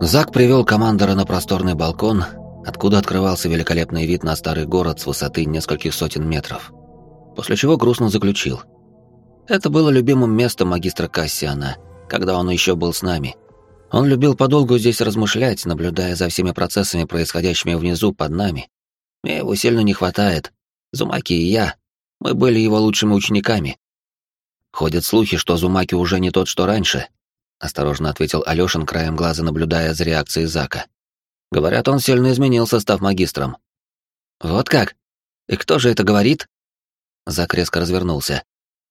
Зак привел командора на просторный балкон, откуда открывался великолепный вид на старый город с высоты нескольких сотен метров. После чего грустно заключил. Это было любимым местом магистра Кассиана, когда он еще был с нами. Он любил подолгу здесь размышлять, наблюдая за всеми процессами, происходящими внизу под нами. Мне его сильно не хватает. Зумаки и я, мы были его лучшими учениками. Ходят слухи, что Зумаки уже не тот, что раньше, осторожно ответил Алёшин, краем глаза наблюдая за реакцией Зака. Говорят, он сильно изменился, став магистром. Вот как? И кто же это говорит? Зак резко развернулся.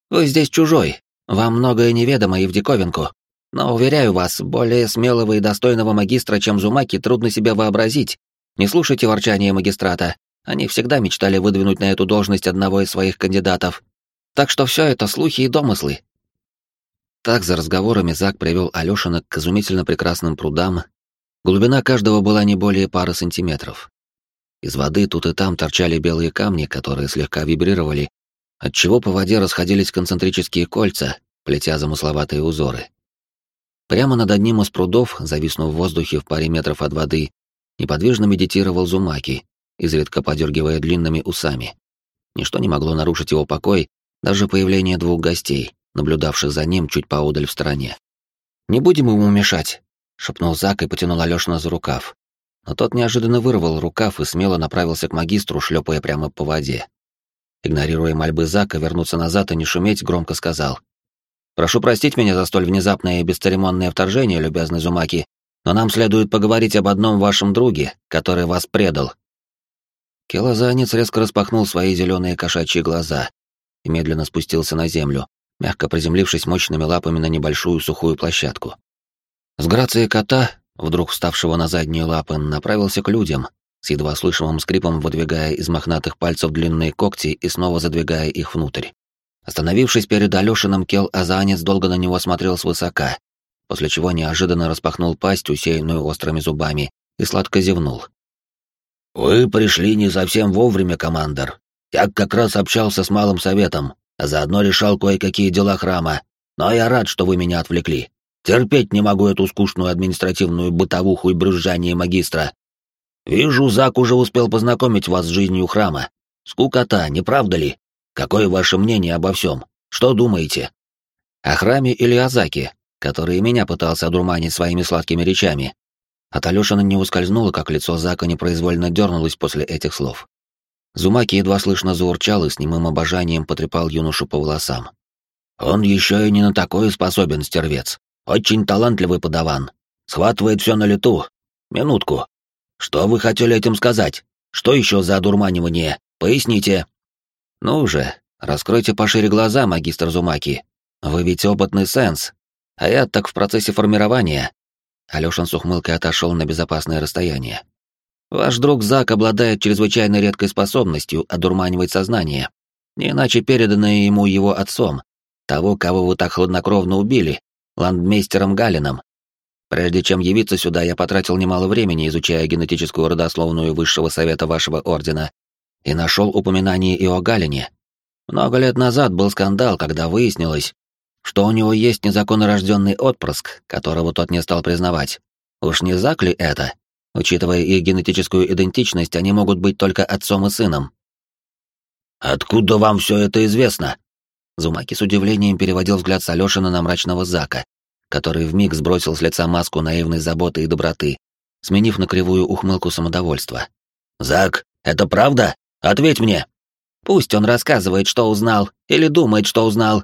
Вы здесь чужой. Вам многое неведомо и в диковинку. Но, уверяю вас, более смелого и достойного магистра, чем Зумаки, трудно себе вообразить. Не слушайте ворчания магистрата. Они всегда мечтали выдвинуть на эту должность одного из своих кандидатов. Так что все это слухи и домыслы. Так за разговорами Зак привел Алешина к изумительно прекрасным прудам. Глубина каждого была не более пары сантиметров. Из воды тут и там торчали белые камни, которые слегка вибрировали, отчего по воде расходились концентрические кольца, плетя замысловатые узоры. Прямо над одним из прудов, зависнув в воздухе в паре метров от воды, неподвижно медитировал Зумаки, изредка подергивая длинными усами. Ничто не могло нарушить его покой, даже появление двух гостей, наблюдавших за ним чуть поодаль в стороне. «Не будем ему мешать», — шепнул Зак и потянул Алёшина за рукав. Но тот неожиданно вырвал рукав и смело направился к магистру, шлепая прямо по воде. Игнорируя мольбы Зака вернуться назад и не шуметь, громко сказал. «Прошу простить меня за столь внезапное и бесцеремонное вторжение, любезный Зумаки, но нам следует поговорить об одном вашем друге, который вас предал». Келозанец резко распахнул свои зеленые кошачьи глаза и медленно спустился на землю, мягко приземлившись мощными лапами на небольшую сухую площадку. С грацией кота, вдруг вставшего на задние лапы, направился к людям, с едва слышимым скрипом выдвигая из мохнатых пальцев длинные когти и снова задвигая их внутрь. Остановившись перед Алёшиным, Кел Азанец долго на него смотрел свысока, после чего неожиданно распахнул пасть, усеянную острыми зубами, и сладко зевнул. «Вы пришли не совсем вовремя, командор. Я как раз общался с Малым Советом, а заодно решал кое-какие дела храма. Но я рад, что вы меня отвлекли. Терпеть не могу эту скучную административную бытовуху и брюзжание магистра. Вижу, Зак уже успел познакомить вас с жизнью храма. Скукота, не правда ли? Какое ваше мнение обо всем? Что думаете? О храме или о Заке, который меня пытался одурманить своими сладкими речами, от Алёшина не ускользнуло, как лицо Зака непроизвольно дернулось после этих слов. Зумаки едва слышно заурчал и с немым обожанием потрепал юношу по волосам. «Он еще и не на такое способен, стервец. Очень талантливый подаван. Схватывает все на лету. Минутку. Что вы хотели этим сказать? Что еще за одурманивание? Поясните». «Ну уже, раскройте пошире глаза, магистр Зумаки. Вы ведь опытный сенс. А я так в процессе формирования. Алёшин с ухмылкой отошел на безопасное расстояние. «Ваш друг Зак обладает чрезвычайно редкой способностью одурманивать сознание, не иначе переданное ему его отцом, того, кого вы так хладнокровно убили, ландмейстером Галином. Прежде чем явиться сюда, я потратил немало времени, изучая генетическую родословную высшего совета вашего ордена, и нашел упоминание и о Галине. Много лет назад был скандал, когда выяснилось, что у него есть незаконно рожденный отпрыск, которого тот не стал признавать. Уж не Зак ли это? Учитывая их генетическую идентичность, они могут быть только отцом и сыном. «Откуда вам все это известно?» Зумаки с удивлением переводил взгляд с Алёшина на мрачного Зака, который вмиг сбросил с лица маску наивной заботы и доброты, сменив на кривую ухмылку самодовольства. «Зак, это правда? Ответь мне!» «Пусть он рассказывает, что узнал, или думает, что узнал,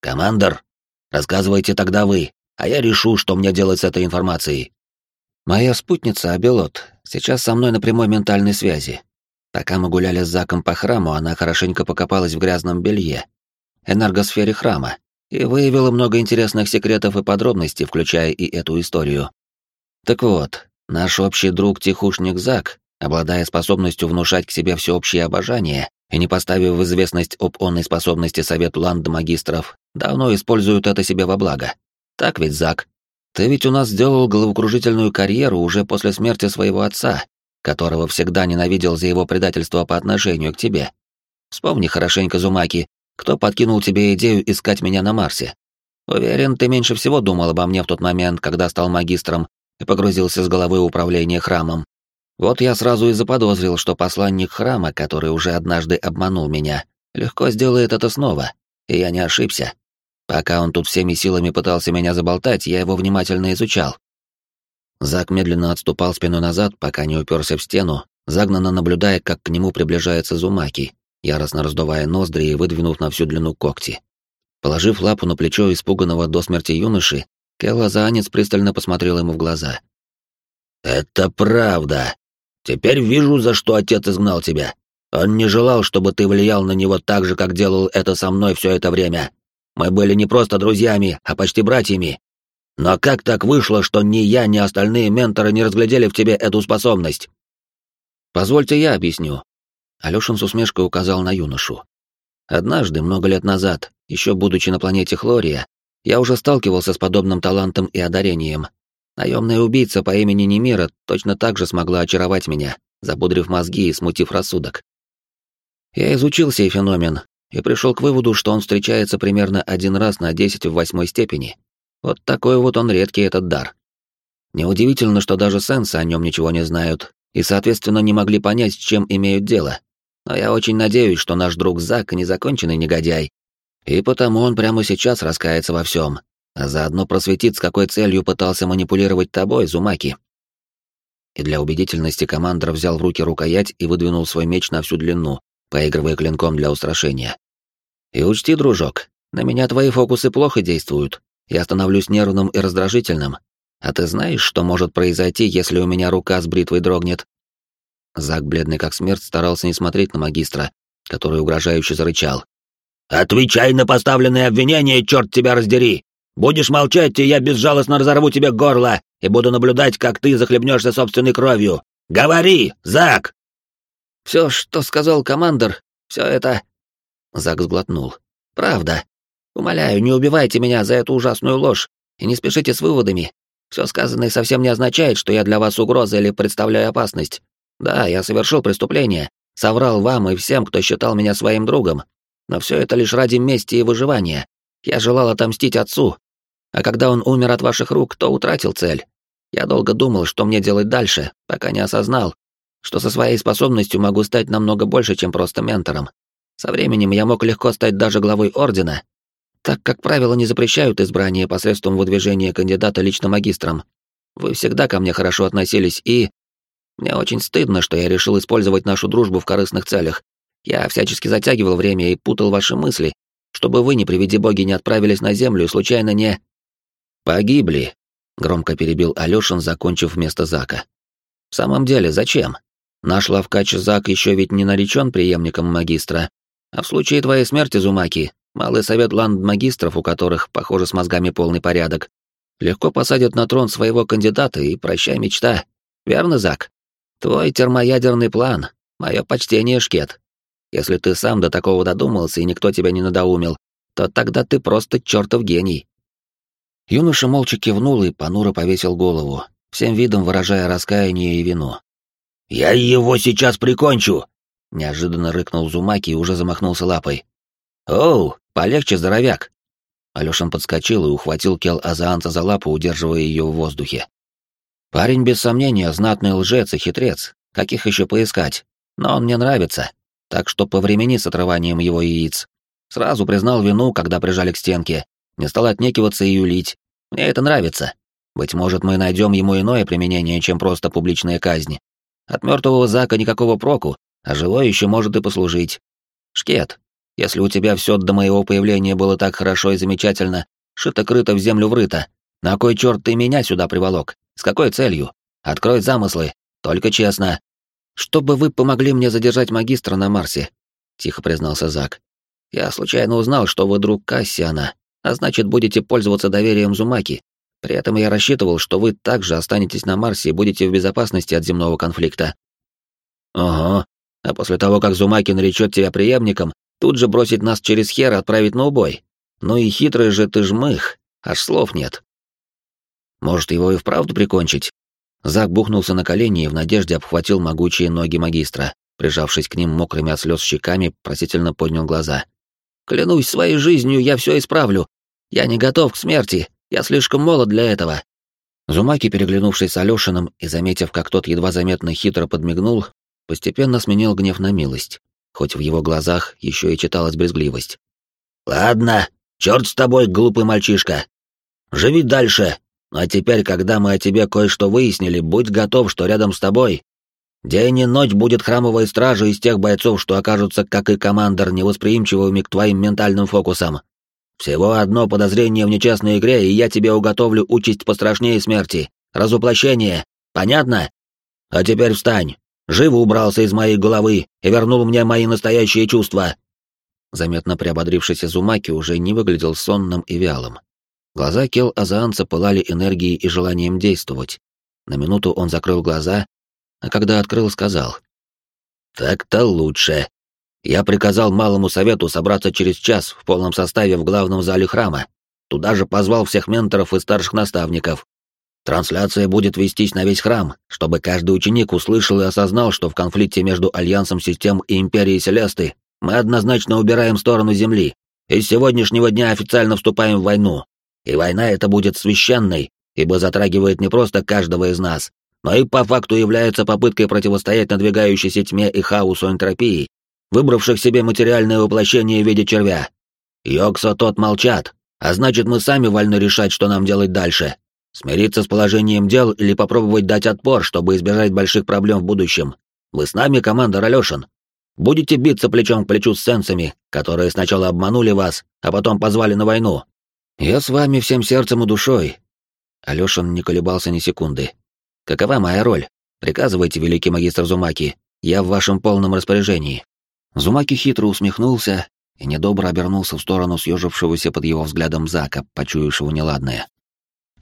«Командор, рассказывайте тогда вы, а я решу, что мне делать с этой информацией». «Моя спутница, Абелот, сейчас со мной на прямой ментальной связи. Пока мы гуляли с Заком по храму, она хорошенько покопалась в грязном белье, энергосфере храма, и выявила много интересных секретов и подробностей, включая и эту историю. Так вот, наш общий друг Тихушник Зак, обладая способностью внушать к себе всеобщее обожание, и не поставив в известность об онной способности Совет Ланд-магистров, давно используют это себе во благо. Так ведь, Зак? Ты ведь у нас сделал головокружительную карьеру уже после смерти своего отца, которого всегда ненавидел за его предательство по отношению к тебе. Вспомни хорошенько, Зумаки, кто подкинул тебе идею искать меня на Марсе. Уверен, ты меньше всего думал обо мне в тот момент, когда стал магистром, и погрузился с головы управления храмом. Вот я сразу и заподозрил, что посланник храма, который уже однажды обманул меня, легко сделает это снова, и я не ошибся. Пока он тут всеми силами пытался меня заболтать, я его внимательно изучал. Зак медленно отступал спину назад, пока не уперся в стену, загнанно наблюдая, как к нему приближается Зумаки, яростно раздувая ноздри и выдвинув на всю длину когти. Положив лапу на плечо испуганного до смерти юноши, Келлазаанец пристально посмотрел ему в глаза. «Это правда. Теперь вижу, за что отец изгнал тебя. Он не желал, чтобы ты влиял на него так же, как делал это со мной все это время. Мы были не просто друзьями, а почти братьями. Но как так вышло, что ни я, ни остальные менторы не разглядели в тебе эту способность? Позвольте я объясню. Алёшин с усмешкой указал на юношу. Однажды, много лет назад, еще будучи на планете Хлория, я уже сталкивался с подобным талантом и одарением. Наемная убийца по имени Немира точно так же смогла очаровать меня, запудрив мозги и смутив рассудок. Я изучил сей феномен и пришел к выводу, что он встречается примерно один раз на десять в восьмой степени. Вот такой вот он редкий этот дар. Неудивительно, что даже сенсы о нем ничего не знают и, соответственно, не могли понять, с чем имеют дело. Но я очень надеюсь, что наш друг Зак незаконченный негодяй, и потому он прямо сейчас раскается во всем, а заодно просветит, с какой целью пытался манипулировать тобой, Зумаки. И для убедительности командор взял в руки рукоять и выдвинул свой меч на всю длину, поигрывая клинком для устрашения. И учти, дружок, на меня твои фокусы плохо действуют, я становлюсь нервным и раздражительным. А ты знаешь, что может произойти, если у меня рука с бритвой дрогнет?» Зак, бледный как смерть, старался не смотреть на магистра, который угрожающе зарычал. «Отвечай на поставленные обвинения, черт тебя раздери! Будешь молчать, и я безжалостно разорву тебе горло и буду наблюдать, как ты захлебнешься собственной кровью! Говори, Зак!» «Все, что сказал командор, все это...» Зак сглотнул. «Правда. Умоляю, не убивайте меня за эту ужасную ложь и не спешите с выводами. Все сказанное совсем не означает, что я для вас угроза или представляю опасность. Да, я совершил преступление, соврал вам и всем, кто считал меня своим другом. Но все это лишь ради мести и выживания. Я желал отомстить отцу. А когда он умер от ваших рук, то утратил цель. Я долго думал, что мне делать дальше, пока не осознал, что со своей способностью могу стать намного больше, чем просто ментором. Со временем я мог легко стать даже главой Ордена, так как правила не запрещают избрание посредством выдвижения кандидата лично магистром. Вы всегда ко мне хорошо относились и... Мне очень стыдно, что я решил использовать нашу дружбу в корыстных целях. Я всячески затягивал время и путал ваши мысли, чтобы вы, не приведи боги, не отправились на землю и случайно не... «Погибли», — громко перебил Алёшин, закончив вместо Зака. «В самом деле, зачем? Наш лавкач Зак еще ведь не наречен преемником магистра, а в случае твоей смерти, Зумаки, Малый совет ланд-магистров, у которых, похоже, с мозгами полный порядок, легко посадят на трон своего кандидата и прощай мечта. Верно, Зак? Твой термоядерный план. Мое почтение, Шкет. Если ты сам до такого додумался и никто тебя не надоумил, то тогда ты просто чертов гений. Юноша молча кивнул и понуро повесил голову, всем видом выражая раскаяние и вину. «Я его сейчас прикончу!» Неожиданно рыкнул Зумаки и уже замахнулся лапой. «Оу, полегче, здоровяк!» Алёшин подскочил и ухватил Кел Азаанца за лапу, удерживая ее в воздухе. Парень, без сомнения, знатный лжец и хитрец, каких еще поискать, но он мне нравится, так что повремени с отрыванием его яиц. Сразу признал вину, когда прижали к стенке, не стал отнекиваться и юлить. Мне это нравится. Быть может, мы найдем ему иное применение, чем просто публичная казнь. От мертвого Зака никакого проку, а живой еще может и послужить. Шкет, если у тебя все до моего появления было так хорошо и замечательно, шито-крыто в землю врыто, на кой черт ты меня сюда приволок? С какой целью? Открой замыслы, только честно. Чтобы вы помогли мне задержать магистра на Марсе, тихо признался Зак. Я случайно узнал, что вы друг Кассиана, а значит, будете пользоваться доверием Зумаки. При этом я рассчитывал, что вы также останетесь на Марсе и будете в безопасности от земного конфликта. Ого. А после того, как Зумаки наречет тебя преемником, Тут же бросить нас через хер и отправить на убой. Ну и хитрый же ты жмых, аж слов нет. Может, его и вправду прикончить? Зак бухнулся на колени и в надежде обхватил могучие ноги магистра, прижавшись к ним мокрыми от слез щеками, просительно поднял глаза. «Клянусь своей жизнью, я все исправлю. Я не готов к смерти, я слишком молод для этого». Зумаки, переглянувшись с Алёшиным и заметив, как тот едва заметно хитро подмигнул, постепенно сменил гнев на милость, хоть в его глазах еще и читалась брезгливость. «Ладно, черт с тобой, глупый мальчишка. Живи дальше, ну а теперь, когда мы о тебе кое-что выяснили, будь готов, что рядом с тобой день и ночь будет храмовая стража из тех бойцов, что окажутся, как и командор, невосприимчивыми к твоим ментальным фокусам. Всего одно подозрение в нечестной игре, и я тебе уготовлю участь пострашнее смерти. Разуплощение. Понятно? А теперь встань. Живо убрался из моей головы и вернул мне мои настоящие чувства. Заметно приободрившийся Зумаки уже не выглядел сонным и вялым. Глаза Кел Азаанца пылали энергией и желанием действовать. На минуту он закрыл глаза, а когда открыл, сказал. «Так-то лучше. Я приказал малому совету собраться через час в полном составе в главном зале храма. Туда же позвал всех менторов и старших наставников. Трансляция будет вестись на весь храм, чтобы каждый ученик услышал и осознал, что в конфликте между Альянсом Систем и Империей Селесты мы однозначно убираем сторону Земли, и с сегодняшнего дня официально вступаем в войну. И война эта будет священной, ибо затрагивает не просто каждого из нас, но и по факту является попыткой противостоять надвигающейся тьме и хаосу энтропии, выбравших себе материальное воплощение в виде червя. Йокса тот молчат, а значит мы сами вольны решать, что нам делать дальше. Смириться с положением дел или попробовать дать отпор, чтобы избежать больших проблем в будущем. Вы с нами, команда Алёшин. Будете биться плечом к плечу с сенсами, которые сначала обманули вас, а потом позвали на войну. «Я с вами всем сердцем и душой». Алёшин не колебался ни секунды. «Какова моя роль? Приказывайте, великий магистр Зумаки. Я в вашем полном распоряжении». Зумаки хитро усмехнулся и недобро обернулся в сторону съежившегося под его взглядом Зака, почуявшего неладное.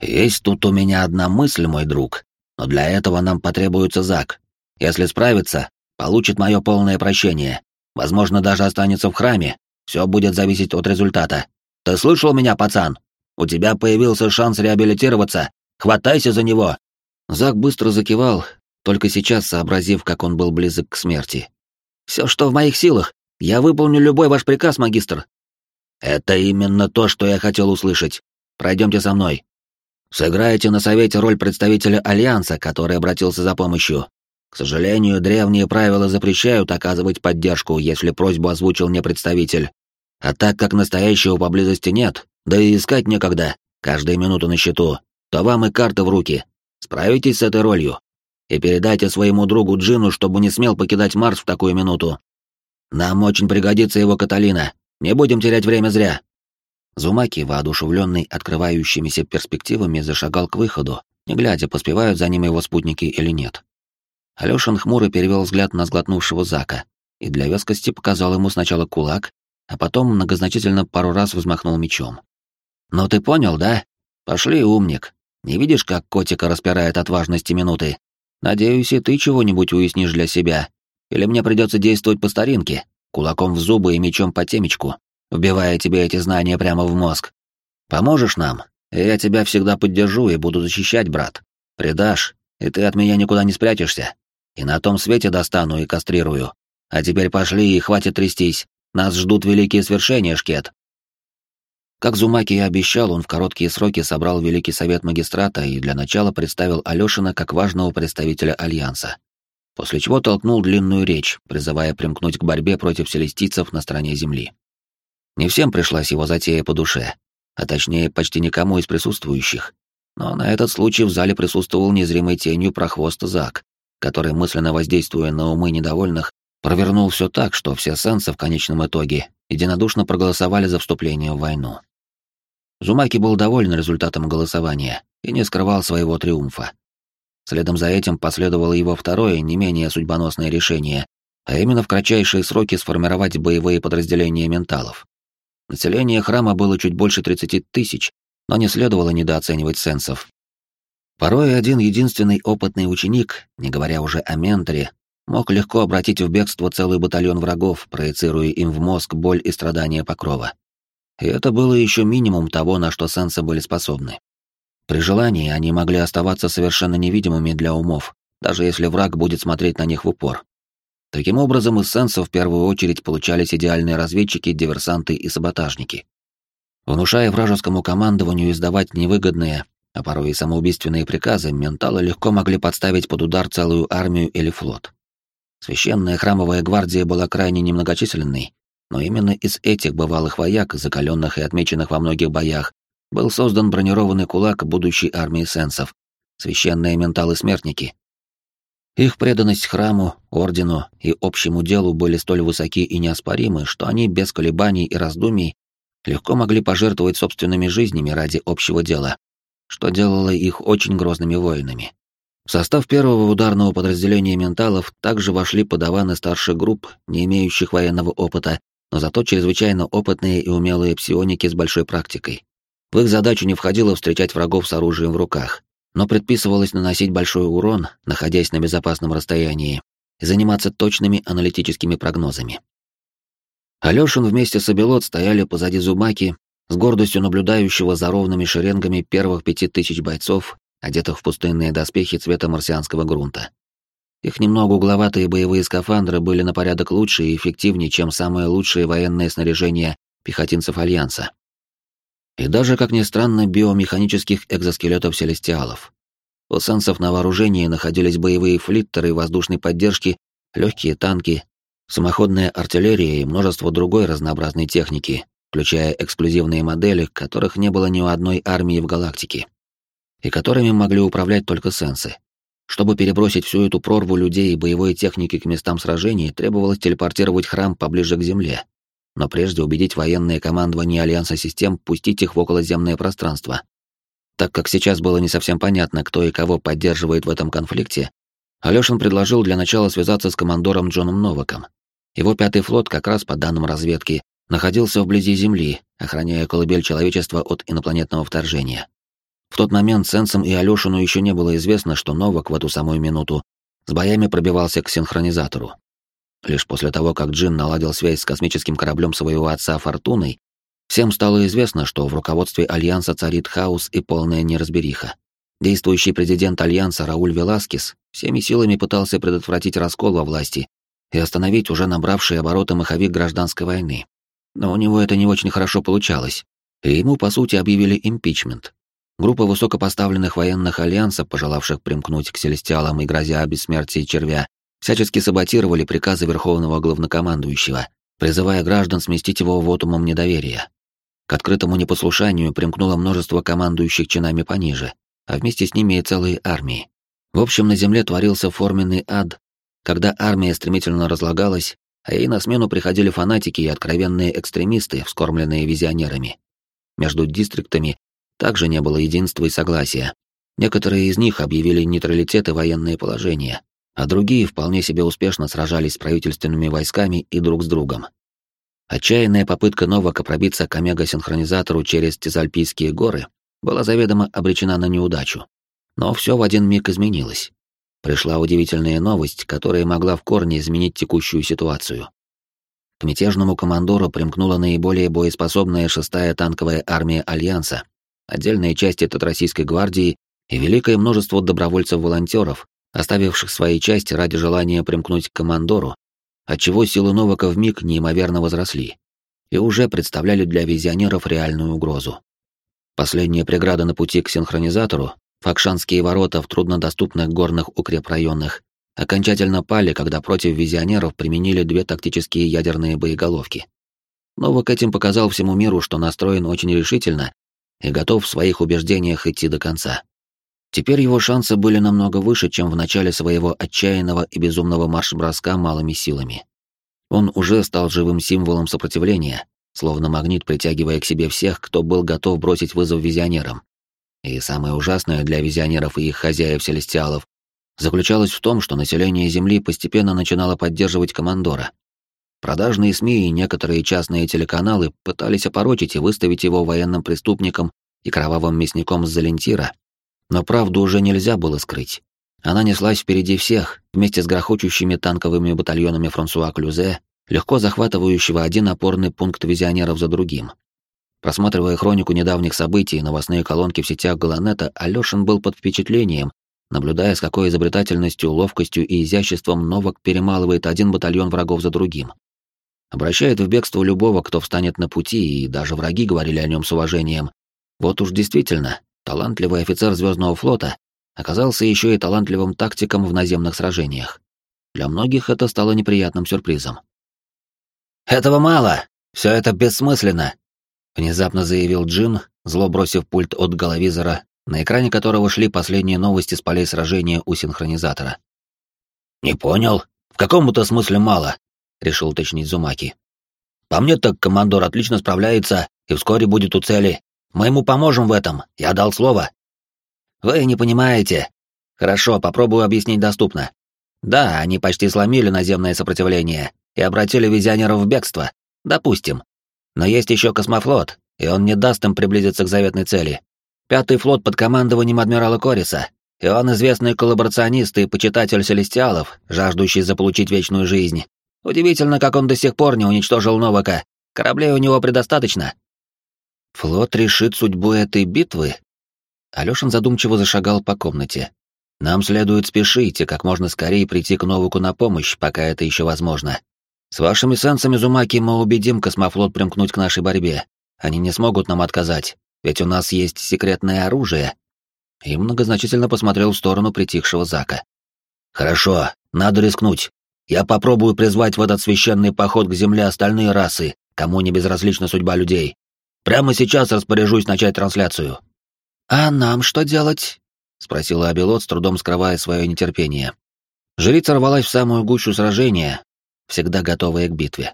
«Есть тут у меня одна мысль, мой друг, но для этого нам потребуется Зак. Если справится, получит мое полное прощение. Возможно, даже останется в храме. Все будет зависеть от результата. Ты слышал меня, пацан? У тебя появился шанс реабилитироваться. Хватайся за него!» Зак быстро закивал, только сейчас сообразив, как он был близок к смерти. «Все, что в моих силах. Я выполню любой ваш приказ, магистр». «Это именно то, что я хотел услышать. Пройдемте со мной. Сыграете на совете роль представителя Альянса, который обратился за помощью. К сожалению, древние правила запрещают оказывать поддержку, если просьбу озвучил не представитель. А так как настоящего поблизости нет, да и искать некогда, каждая минута на счету, то вам и карты в руки. Справитесь с этой ролью. И передайте своему другу Джину, чтобы не смел покидать Марс в такую минуту. Нам очень пригодится его Каталина. Не будем терять время зря. Зумаки, воодушевленный открывающимися перспективами, зашагал к выходу, не глядя, поспевают за ним его спутники или нет. Алёшин хмуро перевел взгляд на сглотнувшего Зака и для вескости показал ему сначала кулак, а потом многозначительно пару раз взмахнул мечом. «Ну ты понял, да? Пошли, умник. Не видишь, как котика распирает от важности минуты? Надеюсь, и ты чего-нибудь уяснишь для себя. Или мне придется действовать по старинке, кулаком в зубы и мечом по темечку, вбивая тебе эти знания прямо в мозг. Поможешь нам, и я тебя всегда поддержу и буду защищать, брат. Предашь, и ты от меня никуда не спрячешься. И на том свете достану и кастрирую. А теперь пошли и хватит трястись. Нас ждут великие свершения, Шкет. Как Зумаки и обещал, он в короткие сроки собрал Великий Совет Магистрата и для начала представил Алёшина как важного представителя Альянса. После чего толкнул длинную речь, призывая примкнуть к борьбе против селестийцев на стороне Земли. Не всем пришлась его затея по душе, а точнее почти никому из присутствующих. Но на этот случай в зале присутствовал незримой тенью прохвост Зак, который, мысленно воздействуя на умы недовольных, провернул все так, что все сенсы в конечном итоге единодушно проголосовали за вступление в войну. Зумаки был доволен результатом голосования и не скрывал своего триумфа. Следом за этим последовало его второе, не менее судьбоносное решение, а именно в кратчайшие сроки сформировать боевые подразделения менталов. Население храма было чуть больше 30 тысяч, но не следовало недооценивать сенсов. Порой один единственный опытный ученик, не говоря уже о менторе, мог легко обратить в бегство целый батальон врагов, проецируя им в мозг боль и страдания покрова. И это было еще минимум того, на что сенсы были способны. При желании они могли оставаться совершенно невидимыми для умов, даже если враг будет смотреть на них в упор. Таким образом, из сенсов в первую очередь получались идеальные разведчики, диверсанты и саботажники. Внушая вражескому командованию издавать невыгодные, а порой и самоубийственные приказы, менталы легко могли подставить под удар целую армию или флот. Священная храмовая гвардия была крайне немногочисленной, но именно из этих бывалых вояк, закаленных и отмеченных во многих боях, был создан бронированный кулак будущей армии сенсов, священные менталы-смертники. Их преданность храму, ордену и общему делу были столь высоки и неоспоримы, что они без колебаний и раздумий легко могли пожертвовать собственными жизнями ради общего дела, что делало их очень грозными воинами. В состав первого ударного подразделения менталов также вошли подаваны старших групп, не имеющих военного опыта, но зато чрезвычайно опытные и умелые псионики с большой практикой. В их задачу не входило встречать врагов с оружием в руках, но предписывалось наносить большой урон, находясь на безопасном расстоянии, и заниматься точными аналитическими прогнозами. Алёшин вместе с Абелот стояли позади Зубаки, с гордостью наблюдающего за ровными шеренгами первых пяти тысяч бойцов, одетых в пустынные доспехи цвета марсианского грунта. Их немного угловатые боевые скафандры были на порядок лучше и эффективнее, чем самое лучшее военное снаряжение пехотинцев Альянса. И даже, как ни странно, биомеханических экзоскелетов селестиалов. У сенсов на вооружении находились боевые флиттеры воздушной поддержки, легкие танки, самоходная артиллерия и множество другой разнообразной техники, включая эксклюзивные модели, которых не было ни у одной армии в галактике, и которыми могли управлять только сенсы. Чтобы перебросить всю эту прорву людей и боевой техники к местам сражений, требовалось телепортировать храм поближе к Земле, но прежде убедить военное командование Альянса систем пустить их в околоземное пространство. Так как сейчас было не совсем понятно, кто и кого поддерживает в этом конфликте, Алёшин предложил для начала связаться с командором Джоном Новаком. Его пятый флот, как раз по данным разведки, находился вблизи Земли, охраняя колыбель человечества от инопланетного вторжения. В тот момент Сенсом и Алёшину еще не было известно, что Новак в эту самую минуту с боями пробивался к синхронизатору. Лишь после того, как Джин наладил связь с космическим кораблем своего отца Фортуной, всем стало известно, что в руководстве Альянса царит хаос и полная неразбериха. Действующий президент Альянса Рауль Веласкес всеми силами пытался предотвратить раскол во власти и остановить уже набравший обороты маховик гражданской войны. Но у него это не очень хорошо получалось, и ему, по сути, объявили импичмент. Группа высокопоставленных военных Альянса, пожелавших примкнуть к Селестиалам и грозя бессмертия червя, всячески саботировали приказы Верховного Главнокомандующего, призывая граждан сместить его вотумом недоверия. К открытому непослушанию примкнуло множество командующих чинами пониже, а вместе с ними и целые армии. В общем, на земле творился форменный ад, когда армия стремительно разлагалась, а ей на смену приходили фанатики и откровенные экстремисты, вскормленные визионерами. Между дистриктами также не было единства и согласия. Некоторые из них объявили нейтралитет и военное положение, а другие вполне себе успешно сражались с правительственными войсками и друг с другом. Отчаянная попытка Новака пробиться к омега-синхронизатору через Тизальпийские горы была заведомо обречена на неудачу. Но все в один миг изменилось. Пришла удивительная новость, которая могла в корне изменить текущую ситуацию. К мятежному командору примкнула наиболее боеспособная шестая танковая армия Альянса, отдельные части Татаросийской гвардии и великое множество добровольцев-волонтеров, оставивших свои части ради желания примкнуть к командору, отчего силы Новака вмиг неимоверно возросли и уже представляли для визионеров реальную угрозу. Последняя преграда на пути к синхронизатору, факшанские ворота в труднодоступных горных укрепрайонах, окончательно пали, когда против визионеров применили две тактические ядерные боеголовки. Новак этим показал всему миру, что настроен очень решительно и готов в своих убеждениях идти до конца. Теперь его шансы были намного выше, чем в начале своего отчаянного и безумного марш-броска малыми силами. Он уже стал живым символом сопротивления, словно магнит притягивая к себе всех, кто был готов бросить вызов визионерам. И самое ужасное для визионеров и их хозяев-селестиалов заключалось в том, что население Земли постепенно начинало поддерживать командора. Продажные СМИ и некоторые частные телеканалы пытались опорочить и выставить его военным преступником и кровавым мясником с Залентира, но правду уже нельзя было скрыть. Она неслась впереди всех, вместе с грохочущими танковыми батальонами Франсуа Клюзе, легко захватывающего один опорный пункт визионеров за другим. Просматривая хронику недавних событий и новостные колонки в сетях Галанета, Алёшин был под впечатлением, наблюдая, с какой изобретательностью, ловкостью и изяществом Новак перемалывает один батальон врагов за другим. Обращает в бегство любого, кто встанет на пути, и даже враги говорили о нем с уважением. Вот уж действительно, талантливый офицер Звездного флота оказался еще и талантливым тактиком в наземных сражениях. Для многих это стало неприятным сюрпризом. «Этого мало! Все это бессмысленно!» — внезапно заявил Джин, зло бросив пульт от головизора, на экране которого шли последние новости с полей сражения у синхронизатора. «Не понял. В каком-то смысле мало», — решил уточнить Зумаки. «По мне так командор отлично справляется и вскоре будет у цели. Мы ему поможем в этом, я дал слово». «Вы не понимаете. Хорошо, попробую объяснить доступно. Да, они почти сломили наземное сопротивление и обратили визионеров в бегство. Допустим. Но есть еще космофлот, и он не даст им приблизиться к заветной цели. Пятый флот под командованием адмирала Кориса, и он известный коллаборационист и почитатель селестиалов, жаждущий заполучить вечную жизнь. Удивительно, как он до сих пор не уничтожил Новака. Кораблей у него предостаточно. Флот решит судьбу этой битвы? Алёшин задумчиво зашагал по комнате. Нам следует спешить и как можно скорее прийти к Новаку на помощь, пока это еще возможно. С вашими сенсами Зумаки мы убедим космофлот примкнуть к нашей борьбе. Они не смогут нам отказать, ведь у нас есть секретное оружие, и многозначительно посмотрел в сторону притихшего Зака. «Хорошо, надо рискнуть. Я попробую призвать в этот священный поход к Земле остальные расы, кому не безразлична судьба людей. Прямо сейчас распоряжусь начать трансляцию». «А нам что делать?» — спросила Абелот, с трудом скрывая свое нетерпение. Жрица рвалась в самую гущу сражения, всегда готовая к битве.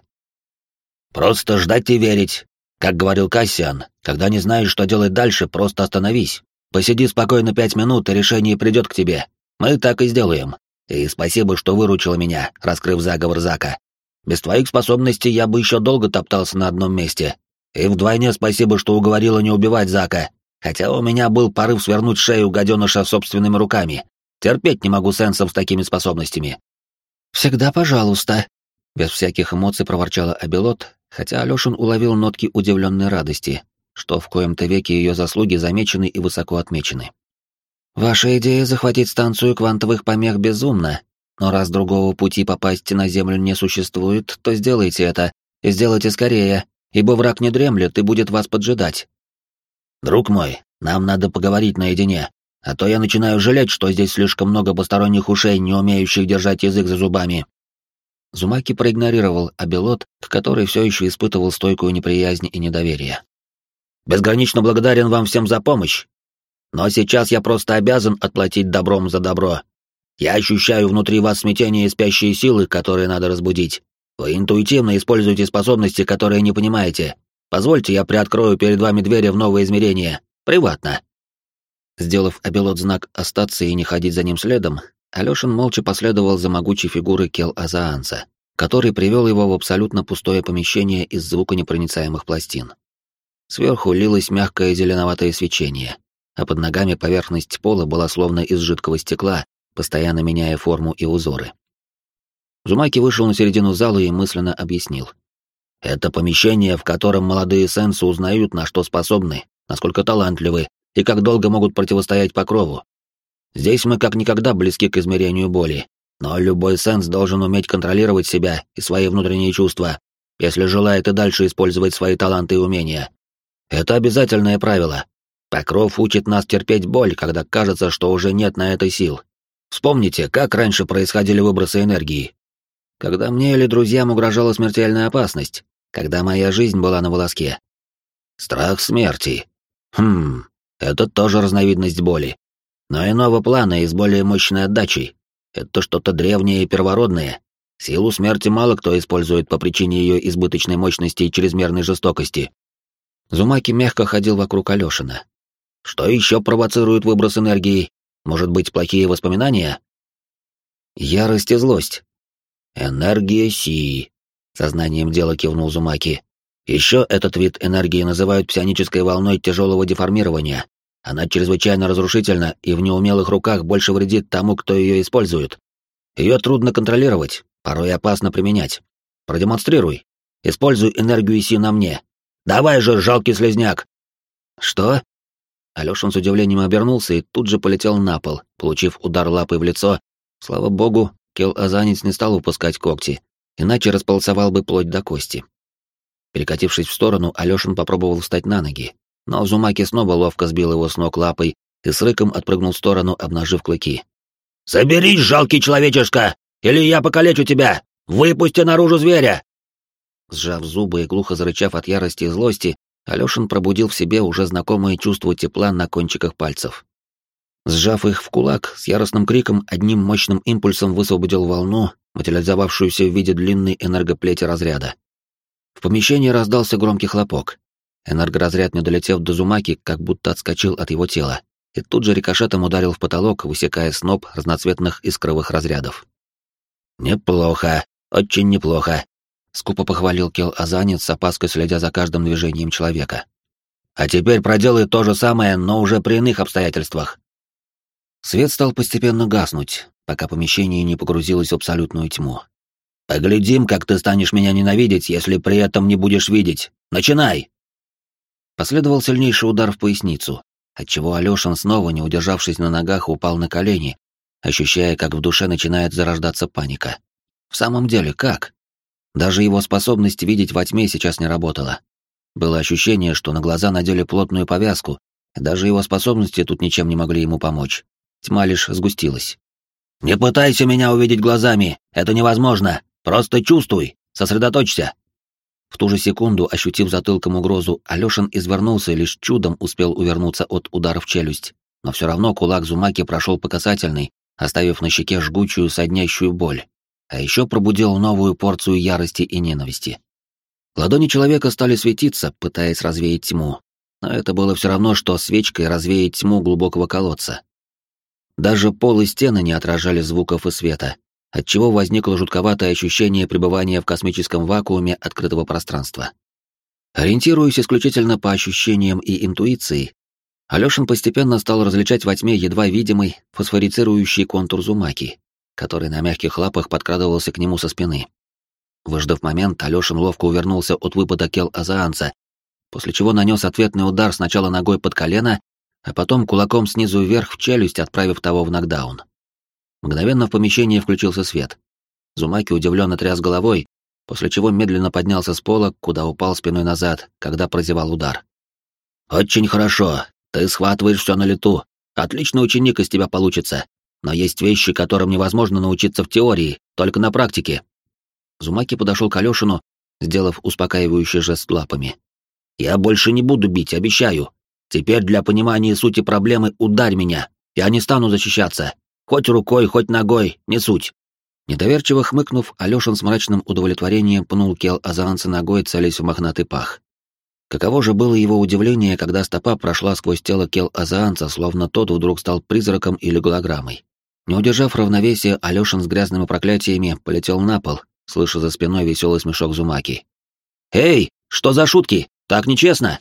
«Просто ждать и верить. Как говорил Кассиан, когда не знаешь, что делать дальше, просто остановись. Посиди спокойно пять минут, и решение придет к тебе. Мы так и сделаем. И спасибо, что выручила меня, раскрыв заговор Зака. Без твоих способностей я бы еще долго топтался на одном месте. И вдвойне спасибо, что уговорила не убивать Зака, хотя у меня был порыв свернуть шею гаденыша собственными руками. Терпеть не могу сенсов с такими способностями. «Всегда пожалуйста», — без всяких эмоций проворчала Абелот, хотя Алёшин уловил нотки удивленной радости, что в коем-то веке ее заслуги замечены и высоко отмечены. «Ваша идея захватить станцию квантовых помех безумна, но раз другого пути попасть на Землю не существует, то сделайте это, и сделайте скорее, ибо враг не дремлет и будет вас поджидать». «Друг мой, нам надо поговорить наедине, а то я начинаю жалеть, что здесь слишком много посторонних ушей, не умеющих держать язык за зубами». Зумаки проигнорировал Абелот, к которой все еще испытывал стойкую неприязнь и недоверие. Безгранично благодарен вам всем за помощь. Но сейчас я просто обязан отплатить добром за добро. Я ощущаю внутри вас смятение и спящие силы, которые надо разбудить. Вы интуитивно используете способности, которые не понимаете. Позвольте, я приоткрою перед вами двери в новое измерение. Приватно. Сделав обелот знак остаться и не ходить за ним следом, Алёшин молча последовал за могучей фигурой Кел Азаанца, который привел его в абсолютно пустое помещение из звуконепроницаемых пластин. Сверху лилось мягкое зеленоватое свечение, а под ногами поверхность пола была словно из жидкого стекла, постоянно меняя форму и узоры. Зумаки вышел на середину зала и мысленно объяснил. «Это помещение, в котором молодые сенсы узнают, на что способны, насколько талантливы и как долго могут противостоять покрову. Здесь мы как никогда близки к измерению боли, но любой сенс должен уметь контролировать себя и свои внутренние чувства, если желает и дальше использовать свои таланты и умения. Это обязательное правило. Покров учит нас терпеть боль, когда кажется, что уже нет на это сил. Вспомните, как раньше происходили выбросы энергии. Когда мне или друзьям угрожала смертельная опасность, когда моя жизнь была на волоске. Страх смерти. Хм, это тоже разновидность боли. Но иного плана и с более мощной отдачей. Это что-то древнее и первородное. Силу смерти мало кто использует по причине ее избыточной мощности и чрезмерной жестокости. Зумаки мягко ходил вокруг Алёшина. Что еще провоцирует выброс энергии? Может быть, плохие воспоминания? Ярость и злость. Энергия Си. Сознанием дела кивнул Зумаки. Еще этот вид энергии называют псионической волной тяжелого деформирования. Она чрезвычайно разрушительна и в неумелых руках больше вредит тому, кто ее использует. Ее трудно контролировать, порой опасно применять. Продемонстрируй. Используй энергию Си на мне, Давай же, жалкий слезняк!» «Что?» Алёшин с удивлением обернулся и тут же полетел на пол, получив удар лапой в лицо. Слава богу, Кел Азанец не стал выпускать когти, иначе располосовал бы плоть до кости. Перекатившись в сторону, Алёшин попробовал встать на ноги, но Зумаки снова ловко сбил его с ног лапой и с рыком отпрыгнул в сторону, обнажив клыки. «Соберись, жалкий человечишка, или я покалечу тебя! Выпусти наружу зверя!» Сжав зубы и глухо зарычав от ярости и злости, Алёшин пробудил в себе уже знакомое чувство тепла на кончиках пальцев. Сжав их в кулак, с яростным криком одним мощным импульсом высвободил волну, материализовавшуюся в виде длинной энергоплети разряда. В помещении раздался громкий хлопок. Энергоразряд, не долетев до Зумаки, как будто отскочил от его тела, и тут же рикошетом ударил в потолок, высекая сноп разноцветных искровых разрядов. «Неплохо, очень неплохо», — скупо похвалил Кел Азанец, с опаской следя за каждым движением человека. «А теперь проделай то же самое, но уже при иных обстоятельствах». Свет стал постепенно гаснуть, пока помещение не погрузилось в абсолютную тьму. «Поглядим, как ты станешь меня ненавидеть, если при этом не будешь видеть. Начинай!» Последовал сильнейший удар в поясницу, отчего Алёшин снова, не удержавшись на ногах, упал на колени, ощущая, как в душе начинает зарождаться паника. В самом деле, как? Даже его способность видеть во тьме сейчас не работала. Было ощущение, что на глаза надели плотную повязку, даже его способности тут ничем не могли ему помочь. Тьма лишь сгустилась. «Не пытайся меня увидеть глазами, это невозможно. Просто чувствуй, сосредоточься». В ту же секунду, ощутив затылком угрозу, Алёшин извернулся и лишь чудом успел увернуться от удара в челюсть. Но все равно кулак Зумаки прошел по касательной, оставив на щеке жгучую соднящую боль. А еще пробудил новую порцию ярости и ненависти. Ладони человека стали светиться, пытаясь развеять тьму. Но это было все равно, что свечкой развеять тьму глубокого колодца. Даже пол и стены не отражали звуков и света, отчего возникло жутковатое ощущение пребывания в космическом вакууме открытого пространства. Ориентируясь исключительно по ощущениям и интуиции, Алёшин постепенно стал различать во тьме едва видимый фосфорицирующий контур Зумаки, который на мягких лапах подкрадывался к нему со спины. Выждав момент, Алёшин ловко увернулся от выпада кел Азаанца, после чего нанес ответный удар сначала ногой под колено, а потом кулаком снизу вверх в челюсть, отправив того в нокдаун. Мгновенно в помещении включился свет. Зумаки удивленно тряс головой, после чего медленно поднялся с пола, куда упал спиной назад, когда прозевал удар. «Очень хорошо. Ты схватываешь все на лету. Отличный ученик из тебя получится. Но есть вещи, которым невозможно научиться в теории, только на практике». Зумаки подошел к Алешину, сделав успокаивающий жест лапами. «Я больше не буду бить, обещаю. Теперь для понимания сути проблемы ударь меня. Я не стану защищаться. Хоть рукой, хоть ногой, не суть. Недоверчиво хмыкнув, Алёшин с мрачным удовлетворением пнул кел азанца ногой, целясь в мохнатый пах. Каково же было его удивление, когда стопа прошла сквозь тело кел азанца, словно тот вдруг стал призраком или голограммой. Не удержав равновесия, Алёшин с грязными проклятиями полетел на пол, слыша за спиной веселый смешок Зумаки. «Эй, что за шутки? Так нечестно!»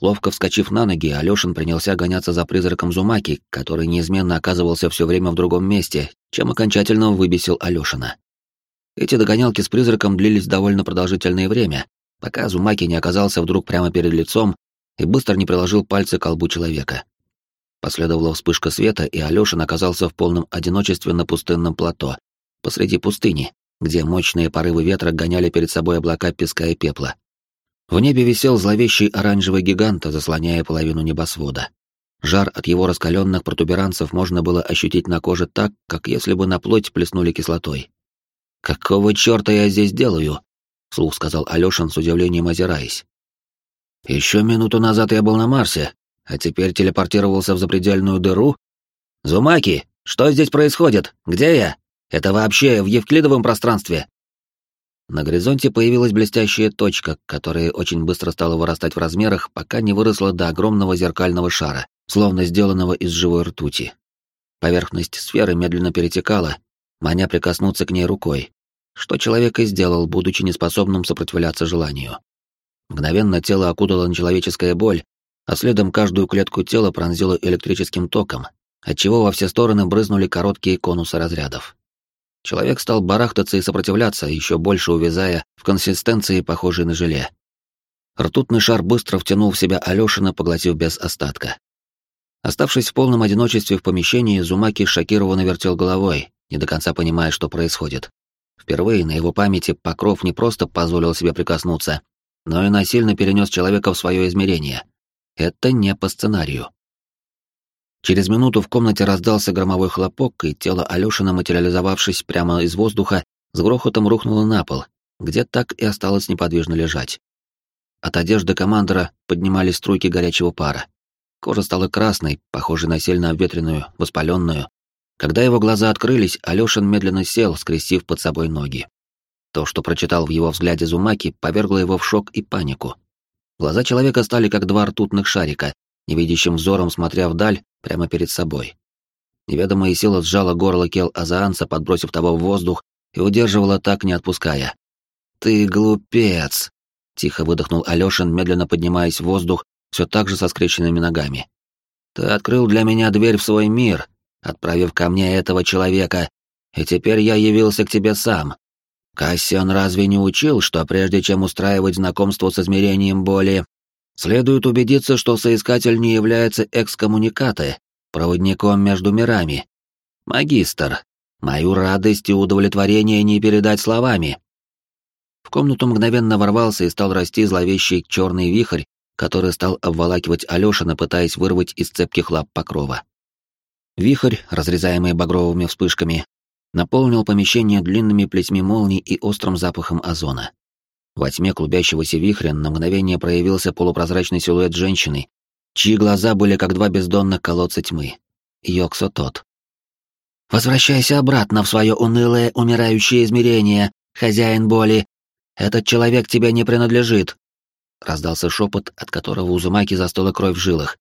Ловко вскочив на ноги, Алёшин принялся гоняться за призраком Зумаки, который неизменно оказывался все время в другом месте, чем окончательно выбесил Алёшина. Эти догонялки с призраком длились довольно продолжительное время, пока Зумаки не оказался вдруг прямо перед лицом и быстро не приложил пальцы к колбу человека. Последовала вспышка света, и Алёшин оказался в полном одиночестве на пустынном плато, посреди пустыни, где мощные порывы ветра гоняли перед собой облака песка и пепла. В небе висел зловещий оранжевый гигант, заслоняя половину небосвода. Жар от его раскаленных протуберанцев можно было ощутить на коже так, как если бы на плоть плеснули кислотой. «Какого черта я здесь делаю?» — вслух сказал Алешин с удивлением озираясь. «Еще минуту назад я был на Марсе, а теперь телепортировался в запредельную дыру? Зумаки, что здесь происходит? Где я? Это вообще в евклидовом пространстве?» На горизонте появилась блестящая точка, которая очень быстро стала вырастать в размерах, пока не выросла до огромного зеркального шара, словно сделанного из живой ртути. Поверхность сферы медленно перетекала, маня прикоснуться к ней рукой, что человек и сделал, будучи неспособным сопротивляться желанию. Мгновенно тело окутало нечеловеческая боль, а следом каждую клетку тела пронзило электрическим током, отчего во все стороны брызнули короткие конусы разрядов. Человек стал барахтаться и сопротивляться, еще больше увязая в консистенции, похожей на желе. Ртутный шар быстро втянул в себя Алешина, поглотив без остатка. Оставшись в полном одиночестве в помещении, Зумаки шокированно вертел головой, не до конца понимая, что происходит. Впервые на его памяти Покров не просто позволил себе прикоснуться, но и насильно перенес человека в свое измерение. Это не по сценарию. Через минуту в комнате раздался громовой хлопок, и тело Алёшина, материализовавшись прямо из воздуха, с грохотом рухнуло на пол, где так и осталось неподвижно лежать. От одежды командора поднимались струйки горячего пара. Кожа стала красной, похожей на сильно обветренную, воспаленную. Когда его глаза открылись, Алёшин медленно сел, скрестив под собой ноги. То, что прочитал в его взгляде Зумаки, повергло его в шок и панику. Глаза человека стали как два ртутных шарика, невидящим взором смотря вдаль, прямо перед собой. Неведомая сила сжала горло Кел Азаанца, подбросив того в воздух, и удерживала так, не отпуская. «Ты глупец!» — тихо выдохнул Алёшин, медленно поднимаясь в воздух, все так же со скрещенными ногами. «Ты открыл для меня дверь в свой мир, отправив ко мне этого человека, и теперь я явился к тебе сам. Кассиан разве не учил, что прежде чем устраивать знакомство с измерением боли, следует убедиться, что соискатель не является экскоммуникаты, проводником между мирами? Магистр, мою радость и удовлетворение не передать словами. В комнату мгновенно ворвался и стал расти зловещий черный вихрь, который стал обволакивать Алешина, пытаясь вырвать из цепких лап покрова. Вихрь, разрезаемый багровыми вспышками, наполнил помещение длинными плетьми молний и острым запахом озона. Во тьме клубящегося вихря на мгновение проявился полупрозрачный силуэт женщины, чьи глаза были как два бездонных колодца тьмы. Йоксо тот. «Возвращайся обратно в свое унылое, умирающее измерение, хозяин боли. Этот человек тебе не принадлежит!» Раздался шепот, от которого у Зумаки застыла кровь в жилах.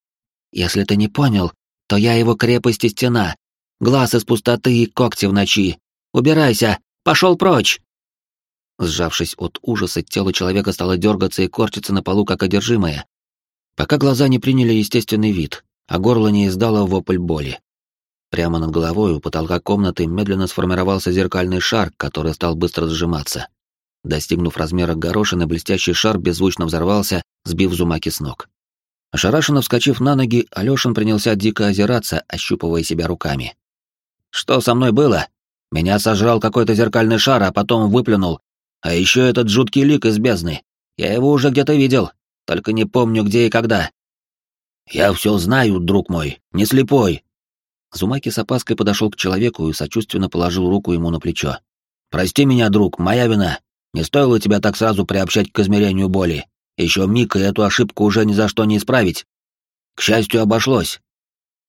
«Если ты не понял, то я его крепость и стена, глаз из пустоты и когти в ночи. Убирайся! Пошел прочь!» Сжавшись от ужаса, тело человека стало дергаться и корчиться на полу, как одержимое, пока глаза не приняли естественный вид, а горло не издало вопль боли. Прямо над головой у потолка комнаты медленно сформировался зеркальный шар, который стал быстро сжиматься. Достигнув размера горошины, блестящий шар беззвучно взорвался, сбив Зумаки с ног. Ошарашенно вскочив на ноги, Алёшин принялся дико озираться, ощупывая себя руками. Что со мной было? Меня сожрал какой-то зеркальный шар, а потом выплюнул. А еще этот жуткий лик из бездны. Я его уже где-то видел, только не помню где и когда. Я все знаю, друг мой, не слепой. Зумаки с опаской подошел к человеку и сочувственно положил руку ему на плечо. Прости меня, друг, моя вина. Не стоило тебя так сразу приобщать к измерению боли. Еще миг, и эту ошибку уже ни за что не исправить. К счастью, обошлось.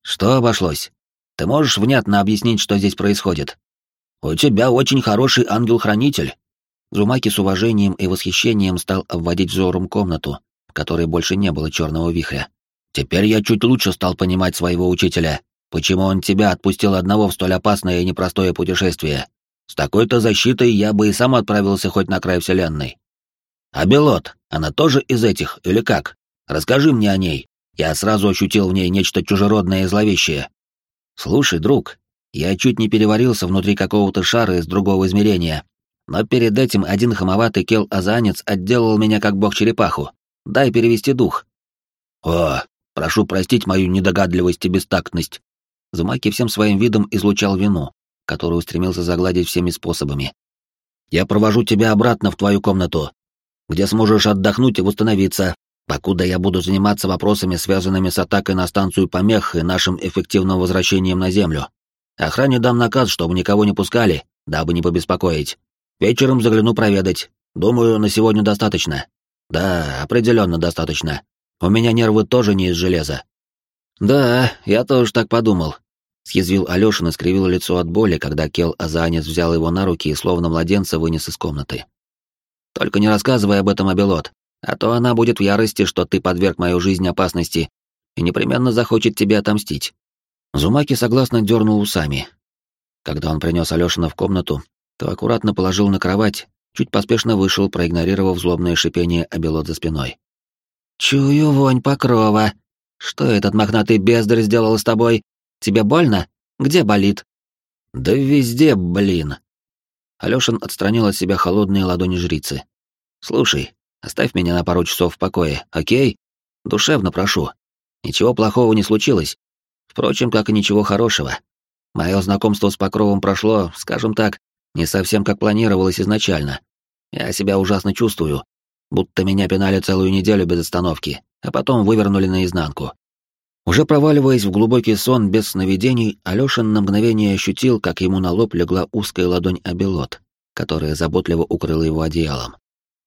Что обошлось? Ты можешь внятно объяснить, что здесь происходит? У тебя очень хороший ангел-хранитель. Зумаки с уважением и восхищением стал обводить взором комнату, в которой больше не было черного вихря. Теперь я чуть лучше стал понимать своего учителя, почему он тебя отпустил одного в столь опасное и непростое путешествие. С такой-то защитой я бы и сам отправился хоть на край вселенной. А Белот, она тоже из этих, или как? Расскажи мне о ней. Я сразу ощутил в ней нечто чужеродное и зловещее. Слушай, друг, я чуть не переварился внутри какого-то шара из другого измерения, но перед этим один хамоватый кел-азанец отделал меня как бог-черепаху. Дай перевести дух. О, прошу простить мою недогадливость и бестактность. Зумаки всем своим видом излучал вину, которую стремился загладить всеми способами. Я провожу тебя обратно в твою комнату, где сможешь отдохнуть и восстановиться, покуда я буду заниматься вопросами, связанными с атакой на станцию помех и нашим эффективным возвращением на Землю. Охране дам наказ, чтобы никого не пускали, дабы не побеспокоить. Вечером загляну проведать. Думаю, на сегодня достаточно. Да, определенно достаточно. У меня нервы тоже не из железа. Да, я тоже так подумал. Съязвил Алёшин и скривил лицо от боли, когда Кел Азанец взял его на руки и словно младенца вынес из комнаты. Только не рассказывай об этом Абелот, а то она будет в ярости, что ты подверг мою жизнь опасности и непременно захочет тебе отомстить. Зумаки согласно дернул усами. Когда он принес Алешина в комнату, то аккуратно положил на кровать, чуть поспешно вышел, проигнорировав злобное шипение Абелот за спиной. «Чую вонь покрова. Что этот мохнатый бездарь сделал с тобой? Тебе больно? Где болит?» «Да везде, блин!» Алешин отстранил от себя холодные ладони жрицы. «Слушай, оставь меня на пару часов в покое, окей? Душевно прошу. Ничего плохого не случилось. Впрочем, как и ничего хорошего. Мое знакомство с Покровом прошло, скажем так, не совсем как планировалось изначально. Я себя ужасно чувствую. будто меня пинали целую неделю без остановки, а потом вывернули наизнанку. Уже проваливаясь в глубокий сон без сновидений, Алёшин на мгновение ощутил, как ему на лоб легла узкая ладонь Абелот, которая заботливо укрыла его одеялом.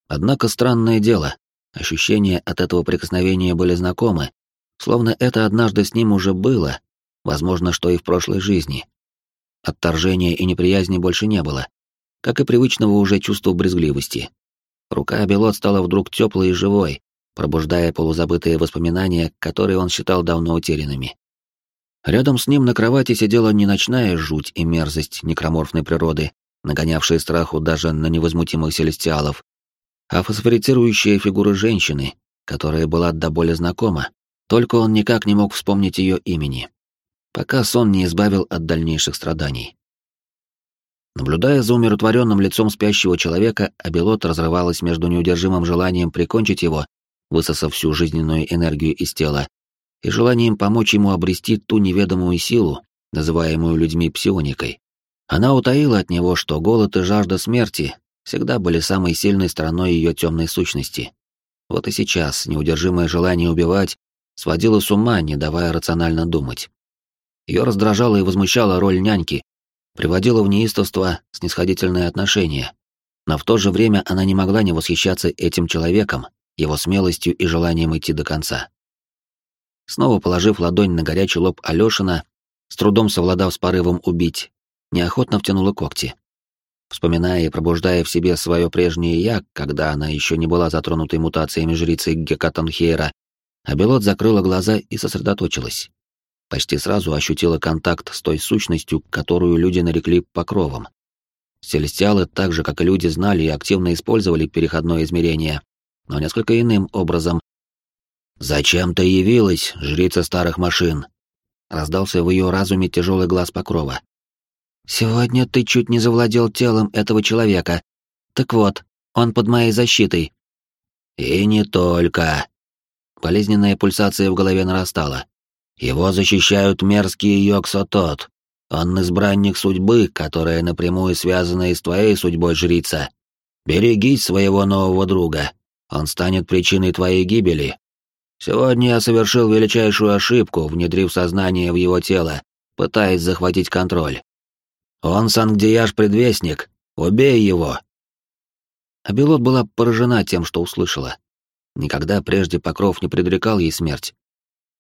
Однако странное дело, ощущения от этого прикосновения были знакомы, словно это однажды с ним уже было, возможно, что и в прошлой жизни. Отторжения и неприязни больше не было, как и привычного уже чувства брезгливости. Рука Абелот стала вдруг теплой и живой, пробуждая полузабытые воспоминания, которые он считал давно утерянными. Рядом с ним на кровати сидела не ночная жуть и мерзость некроморфной природы, нагонявшие страху даже на невозмутимых селестиалов, а фосфорицирующая фигура женщины, которая была до боли знакома, только он никак не мог вспомнить ее имени, пока сон не избавил от дальнейших страданий. Наблюдая за умиротворенным лицом спящего человека, Абелот разрывалась между неудержимым желанием прикончить его, высосав всю жизненную энергию из тела, и желанием помочь ему обрести ту неведомую силу, называемую людьми псионикой. Она утаила от него, что голод и жажда смерти всегда были самой сильной стороной ее темной сущности. Вот и сейчас неудержимое желание убивать сводило с ума, не давая рационально думать. Ее раздражала и возмущала роль няньки, приводила в неистовство снисходительное отношение, но в то же время она не могла не восхищаться этим человеком, его смелостью и желанием идти до конца. Снова положив ладонь на горячий лоб Алёшина, с трудом совладав с порывом убить, неохотно втянула когти. Вспоминая и пробуждая в себе свое прежнее «я», когда она еще не была затронутой мутациями жрицы Гекатанхейра, Абелот закрыла глаза и сосредоточилась. Почти сразу ощутила контакт с той сущностью, которую люди нарекли покровом. Селестиалы, так же как и люди, знали и активно использовали переходное измерение, но несколько иным образом. «Зачем ты явилась, жрица старых машин?» Раздался в ее разуме тяжелый глаз покрова. «Сегодня ты чуть не завладел телом этого человека. Так вот, он под моей защитой». «И не только». Болезненная пульсация в голове нарастала. «Его защищают мерзкие Йоксотот. Он избранник судьбы, которая напрямую связана и с твоей судьбой, жрица. Берегись своего нового друга. Он станет причиной твоей гибели. Сегодня я совершил величайшую ошибку, внедрив сознание в его тело, пытаясь захватить контроль. Он Сангдияш-предвестник. Убей его!» Абилот была поражена тем, что услышала. Никогда прежде Покров не предрекал ей смерть.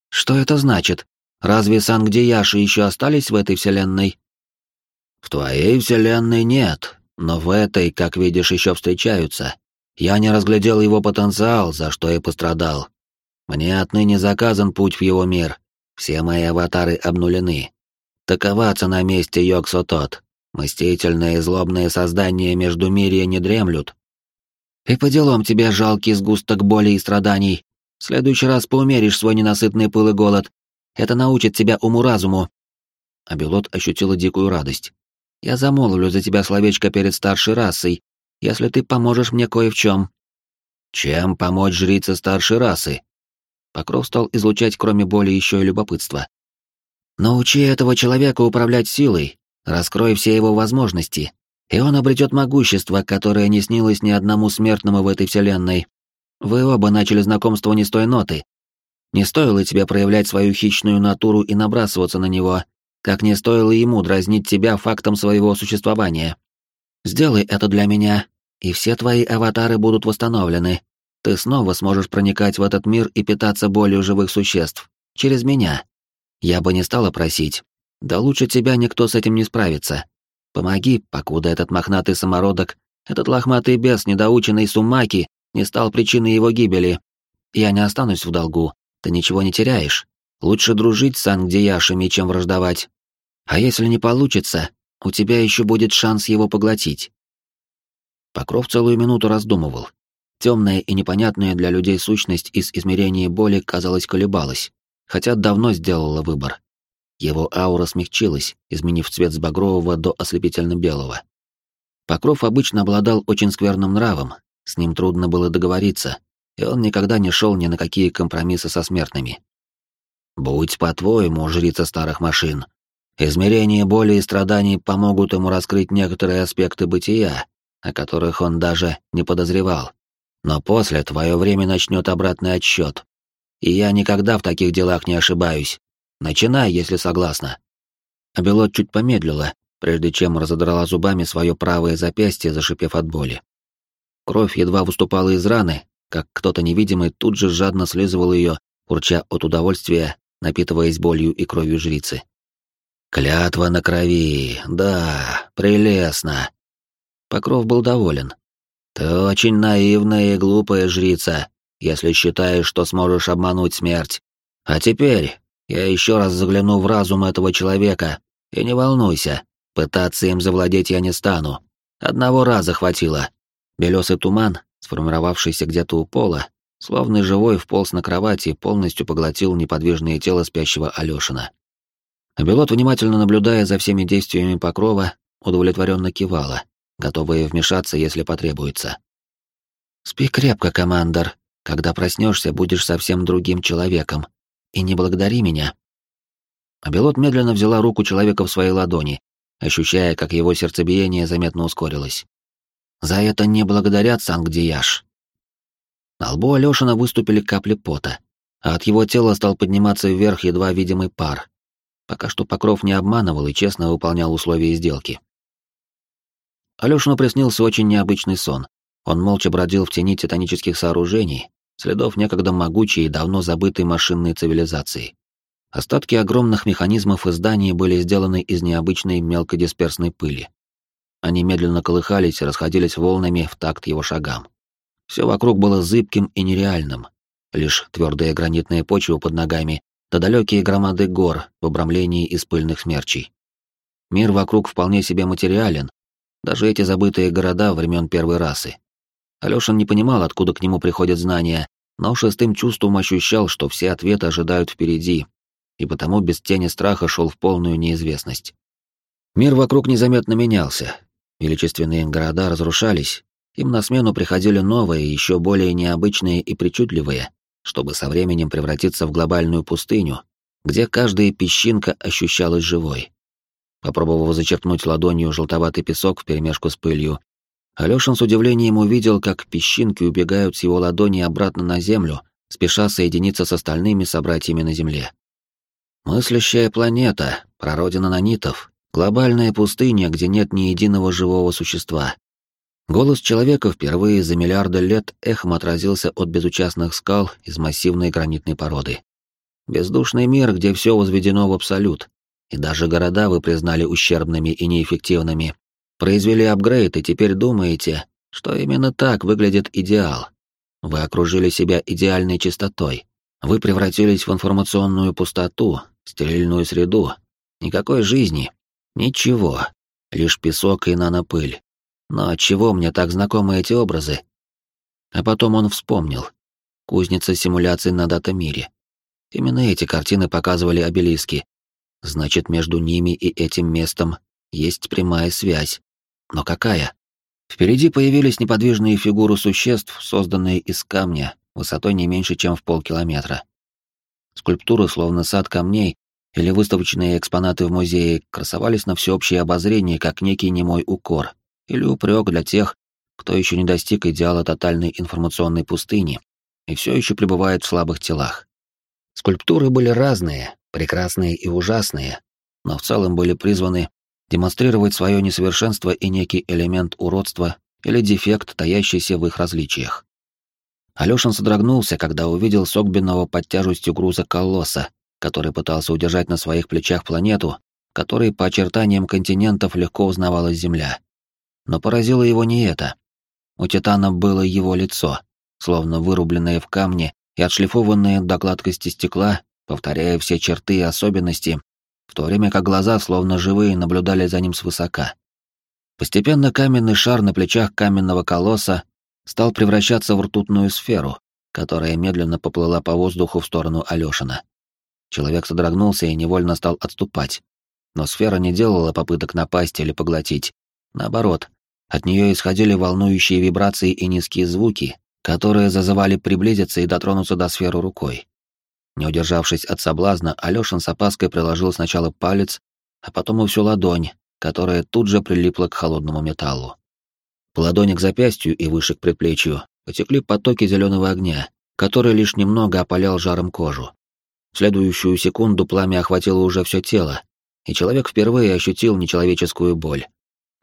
«Что это значит? Разве Сангдияши еще остались в этой вселенной?» «В твоей вселенной нет, но в этой, как видишь, еще встречаются. Я не разглядел его потенциал, за что и пострадал. Мне отныне заказан путь в его мир. Все мои аватары обнулены. Такова цена мести Йоксотот. Мстительные и злобные создания между мирия не дремлют. И по делам тебе жалкий сгусток боли и страданий. В следующий раз поумеришь свой ненасытный пыл и голод. Это научит тебя уму-разуму. Абилот ощутила дикую радость. Я замолвлю за тебя словечко перед старшей расой, если ты поможешь мне кое в чем. Чем помочь жрице старшей расы? Покров стал излучать кроме боли еще и любопытство. Научи этого человека управлять силой, раскрой все его возможности, и он обретет могущество, которое не снилось ни одному смертному в этой вселенной. Вы оба начали знакомство не с той ноты. Не стоило тебе проявлять свою хищную натуру и набрасываться на него, как не стоило ему дразнить тебя фактом своего существования. Сделай это для меня, и все твои аватары будут восстановлены. Ты снова сможешь проникать в этот мир и питаться болью живых существ. Через меня. Я бы не стала просить. Да лучше тебя никто с этим не справится. Помоги, покуда этот мохнатый самородок, этот лохматый бес, недоученный Сумаки, не стал причиной его гибели. Я не останусь в долгу. Ты ничего не теряешь. Лучше дружить с Ангдияшами, чем враждовать. А если не получится, у тебя еще будет шанс его поглотить. Покров целую минуту раздумывал. Темная и непонятная для людей сущность из измерения боли, казалось, колебалась хотя давно сделала выбор. Его аура смягчилась, изменив цвет с багрового до ослепительно-белого. Покров обычно обладал очень скверным нравом, с ним трудно было договориться, и он никогда не шел ни на какие компромиссы со смертными. «Будь по-твоему, жрица старых машин. Измерение боли и страданий помогут ему раскрыть некоторые аспекты бытия, о которых он даже не подозревал. Но после твое время начнет обратный отсчет. И я никогда в таких делах не ошибаюсь. Начинай, если согласна. Абелот чуть помедлила, прежде чем разодрала зубами свое правое запястье, зашипев от боли. Кровь едва выступала из раны, как кто-то невидимый тут же жадно слизывал ее, урча от удовольствия, напитываясь болью и кровью жрицы. «Клятва на крови, да, прелестно!» Покров был доволен. «Ты очень наивная и глупая жрица, если считаешь, что сможешь обмануть смерть. А теперь я еще раз загляну в разум этого человека, и не волнуйся, пытаться им завладеть я не стану. Одного раза хватило». Белесый туман, сформировавшийся где-то у пола, словно живой вполз на кровати и полностью поглотил неподвижное тело спящего Алёшина. Белот, внимательно наблюдая за всеми действиями Покрова, удовлетворенно кивала, готовая вмешаться, если потребуется. «Спи крепко, командор. Когда проснешься, будешь совсем другим человеком. И не благодари меня». Белот медленно взяла руку человека в свои ладони, ощущая, как его сердцебиение заметно ускорилось. «За это не благодарят, Сангдияш». На лбу Алёшина выступили капли пота, а от его тела стал подниматься вверх едва видимый пар, Пока что Покров не обманывал и честно выполнял условия сделки. Алёшину приснился очень необычный сон. Он молча бродил в тени титанических сооружений, следов некогда могучей и давно забытой машинной цивилизации. Остатки огромных механизмов и зданий были сделаны из необычной мелкодисперсной пыли. Они медленно колыхались и расходились волнами в такт его шагам. Все вокруг было зыбким и нереальным. Лишь твердая гранитная почва под ногами да далекие громады гор в обрамлении из пыльных смерчей. Мир вокруг вполне себе материален, даже эти забытые города времен первой расы. Алёшин не понимал, откуда к нему приходят знания, но шестым чувством ощущал, что все ответы ожидают впереди, и потому без тени страха шел в полную неизвестность. Мир вокруг незаметно менялся, величественные города разрушались, им на смену приходили новые, еще более необычные и причудливые, чтобы со временем превратиться в глобальную пустыню, где каждая песчинка ощущалась живой. Попробовав зачерпнуть ладонью желтоватый песок вперемешку с пылью, Алёшин с удивлением увидел, как песчинки убегают с его ладони обратно на землю, спеша соединиться с остальными собратьями на Земле. Мыслящая планета, прародина нанитов, глобальная пустыня, где нет ни единого живого существа, Голос человека впервые за миллиарды лет эхом отразился от безучастных скал из массивной гранитной породы. Бездушный мир, где все возведено в абсолют, и даже города вы признали ущербными и неэффективными. Произвели апгрейд, и теперь думаете, что именно так выглядит идеал. Вы окружили себя идеальной чистотой. Вы превратились в информационную пустоту, стерильную среду. Никакой жизни. Ничего. Лишь песок и нанопыль. Но отчего мне так знакомы эти образы? А потом он вспомнил. Кузница симуляций на дата-мире. Именно эти картины показывали обелиски. Значит, между ними и этим местом есть прямая связь. Но какая? Впереди появились неподвижные фигуры существ, созданные из камня, высотой не меньше, чем в полкилометра. Скульптуры, словно сад камней, или выставочные экспонаты в музее, красовались на всеобщее обозрение, как некий немой укор или упрек для тех, кто еще не достиг идеала тотальной информационной пустыни и все еще пребывает в слабых телах. Скульптуры были разные, прекрасные и ужасные, но в целом были призваны демонстрировать свое несовершенство и некий элемент уродства или дефект, таящийся в их различиях. Алёшин содрогнулся, когда увидел согбенного под тяжестью груза колосса, который пытался удержать на своих плечах планету, которой по очертаниям континентов легко узнавалась Земля. Но поразило его не это. У Титана было его лицо, словно вырубленное в камне и отшлифованное до гладкости стекла, повторяя все черты и особенности, в то время как глаза, словно живые, наблюдали за ним свысока. Постепенно каменный шар на плечах каменного колосса стал превращаться в ртутную сферу, которая медленно поплыла по воздуху в сторону Алёшина. Человек содрогнулся и невольно стал отступать. Но сфера не делала попыток напасть или поглотить. Наоборот, от нее исходили волнующие вибрации и низкие звуки, которые зазывали приблизиться и дотронуться до сферы рукой. Не удержавшись от соблазна, Алёшин с опаской приложил сначала палец, а потом и всю ладонь, которая тут же прилипла к холодному металлу. По ладони к запястью и выше к предплечью потекли потоки зеленого огня, который лишь немного опалял жаром кожу. В следующую секунду пламя охватило уже все тело, и человек впервые ощутил нечеловеческую боль.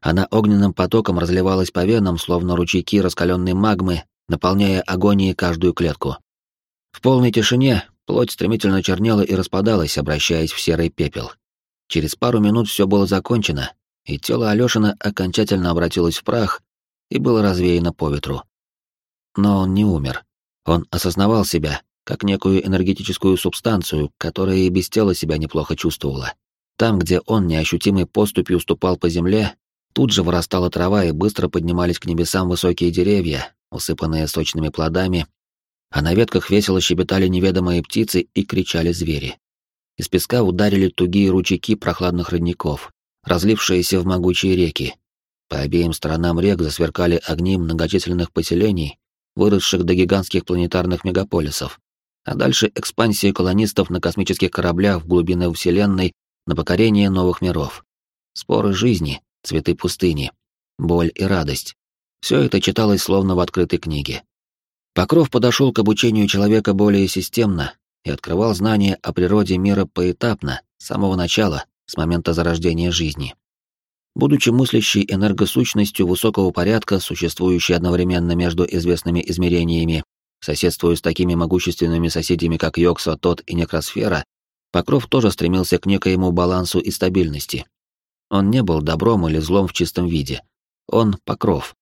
Она огненным потоком разливалась по венам, словно ручейки раскаленной магмы, наполняя агонией каждую клетку. В полной тишине плоть стремительно чернела и распадалась, обращаясь в серый пепел. Через пару минут все было закончено, и тело Алёшина окончательно обратилось в прах и было развеяно по ветру. Но он не умер. Он осознавал себя как некую энергетическую субстанцию, которая и без тела себя неплохо чувствовала. Там, где он неощутимой поступью ступал по земле, тут же вырастала трава и быстро поднимались к небесам высокие деревья, усыпанные сочными плодами, а на ветках весело щебетали неведомые птицы и кричали звери. Из песка ударили тугие ручейки прохладных родников, разлившиеся в могучие реки. По обеим сторонам рек засверкали огни многочисленных поселений, выросших до гигантских планетарных мегаполисов, а дальше экспансия колонистов на космических кораблях в глубины Вселенной на покорение новых миров. Споры жизни, цветы пустыни, боль и радость. Все это читалось словно в открытой книге. Покров подошел к обучению человека более системно и открывал знания о природе мира поэтапно, с самого начала, с момента зарождения жизни. Будучи мыслящей энергосущностью высокого порядка, существующей одновременно между известными измерениями, соседствуя с такими могущественными соседями, как Йокса, Тот и Некросфера, Покров тоже стремился к некоему балансу и стабильности. Он не был добром или злом в чистом виде. Он — Покров.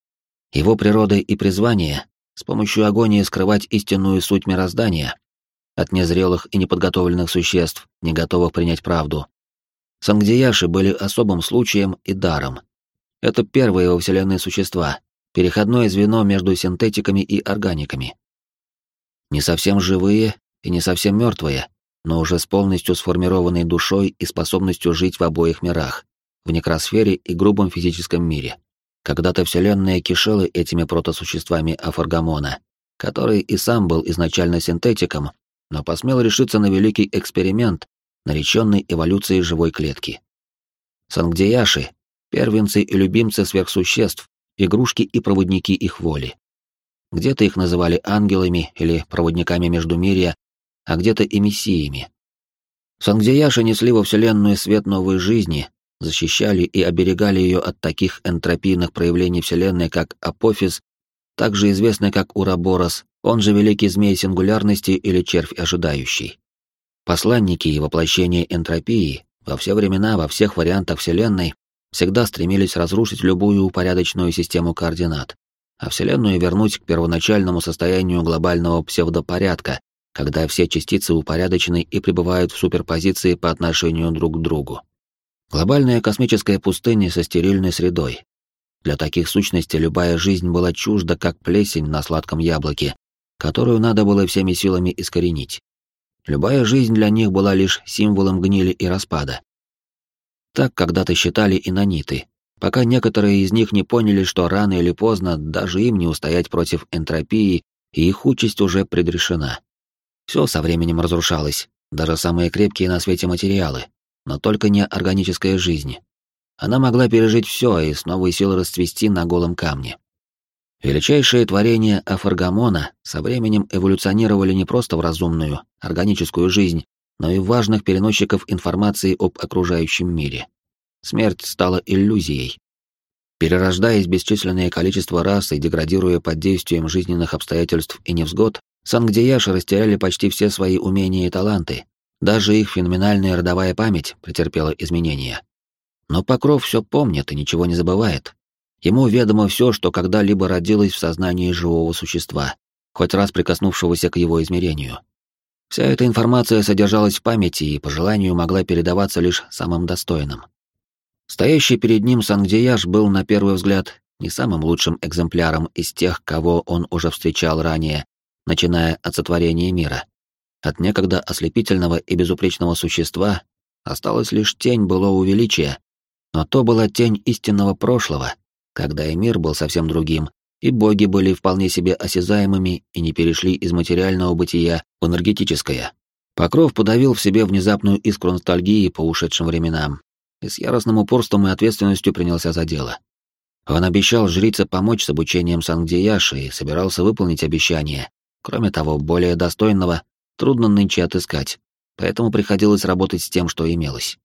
Его природа и призвание — с помощью агонии скрывать истинную суть мироздания от незрелых и неподготовленных существ, не готовых принять правду, Сангдияши были особым случаем и даром. Это первые во Вселенной существа, переходное звено между синтетиками и органиками. Не совсем живые и не совсем мертвые, но уже с полностью сформированной душой и способностью жить в обоих мирах, в некросфере и грубом физическом мире. Когда-то Вселенная кишела этими протосуществами Афаргамона, который и сам был изначально синтетиком, но посмел решиться на великий эксперимент, нареченной эволюцией живой клетки. Сангдеяши — первенцы и любимцы сверхсуществ, игрушки и проводники их воли. Где-то их называли ангелами или проводниками Междумирья, а где-то и мессиями. Сангдеяши несли во Вселенную свет новой жизни, защищали и оберегали ее от таких энтропийных проявлений Вселенной, как Апофис, также известный как Ураборос, он же Великий Змей Сингулярности или Червь Ожидающий. Посланники и воплощения энтропии во все времена, во всех вариантах Вселенной всегда стремились разрушить любую упорядоченную систему координат, а Вселенную вернуть к первоначальному состоянию глобального псевдопорядка, когда все частицы упорядочены и пребывают в суперпозиции по отношению друг к другу. Глобальная космическая пустыня со стерильной средой. Для таких сущностей любая жизнь была чужда, как плесень на сладком яблоке, которую надо было всеми силами искоренить. Любая жизнь для них была лишь символом гнили и распада. Так когда-то считали и наниты, пока некоторые из них не поняли, что рано или поздно даже им не устоять против энтропии, и их участь уже предрешена. Все со временем разрушалось, даже самые крепкие на свете материалы, но только не органическая жизнь. Она могла пережить все и с новой силой расцвести на голом камне. Величайшие творения Афаргамона со временем эволюционировали не просто в разумную, органическую жизнь, но и в важных переносчиков информации об окружающем мире. Смерть стала иллюзией. Перерождаясь бесчисленное количество раз и деградируя под действием жизненных обстоятельств и невзгод, Сангдияши растеряли почти все свои умения и таланты. Даже их феноменальная родовая память претерпела изменения. Но Покров все помнит и ничего не забывает, Ему ведомо все, что когда-либо родилось в сознании живого существа, хоть раз прикоснувшегося к его измерению. Вся эта информация содержалась в памяти и по желанию могла передаваться лишь самым достойным. Стоящий перед ним Сангдияш был, на первый взгляд, не самым лучшим экземпляром из тех, кого он уже встречал ранее, начиная от сотворения мира. От некогда ослепительного и безупречного существа осталась лишь тень былого величия, но то была тень истинного прошлого, когда и мир был совсем другим, и боги были вполне себе осязаемыми и не перешли из материального бытия в энергетическое. Покров подавил в себе внезапную искру ностальгии по ушедшим временам и с яростным упорством и ответственностью принялся за дело. Он обещал жрице помочь с обучением Сангдияши и собирался выполнить обещание. Кроме того, более достойного трудно нынче отыскать, поэтому приходилось работать с тем, что имелось.